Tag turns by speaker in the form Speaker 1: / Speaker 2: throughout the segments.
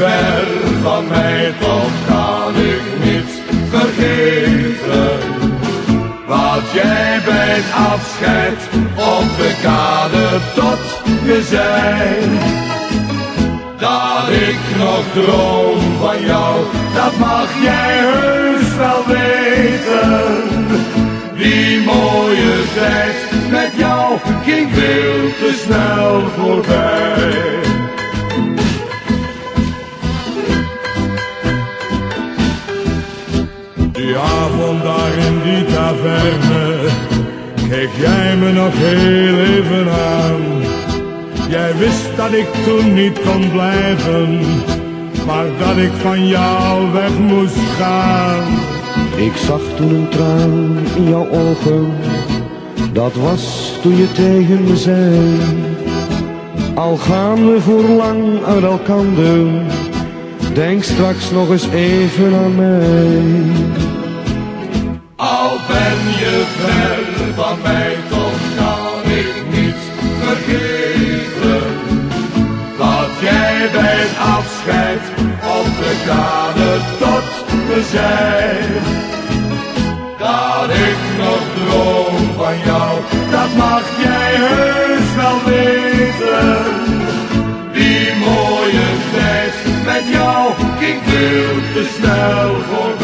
Speaker 1: ver van mij, toch kan ik niet vergeten. Wat jij bij het afscheid op de kade tot me zei. Dat ik nog droom van jou, dat mag jij heus wel weten. Die mooie tijd met jou ging veel te snel
Speaker 2: Die avond daar in die taverne, keek jij me nog heel even aan. Jij wist dat ik toen niet kon blijven, maar dat ik van jou weg moest gaan.
Speaker 3: Ik zag toen een traan in jouw ogen, dat was toen je tegen me zei. Al gaan we voor lang uit elkander, denk straks nog eens even aan mij.
Speaker 1: Mij, toch kan ik niet vergeten. Wat jij bij het afscheid op de kade tot me zei. Dat ik nog droom van jou, dat mag jij heus wel weten. Die mooie tijd met jou ging veel te snel voorbij.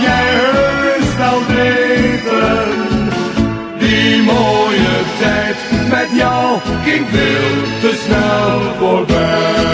Speaker 1: jij heus wel weten. Die mooie tijd met jou ging veel te snel voorbij.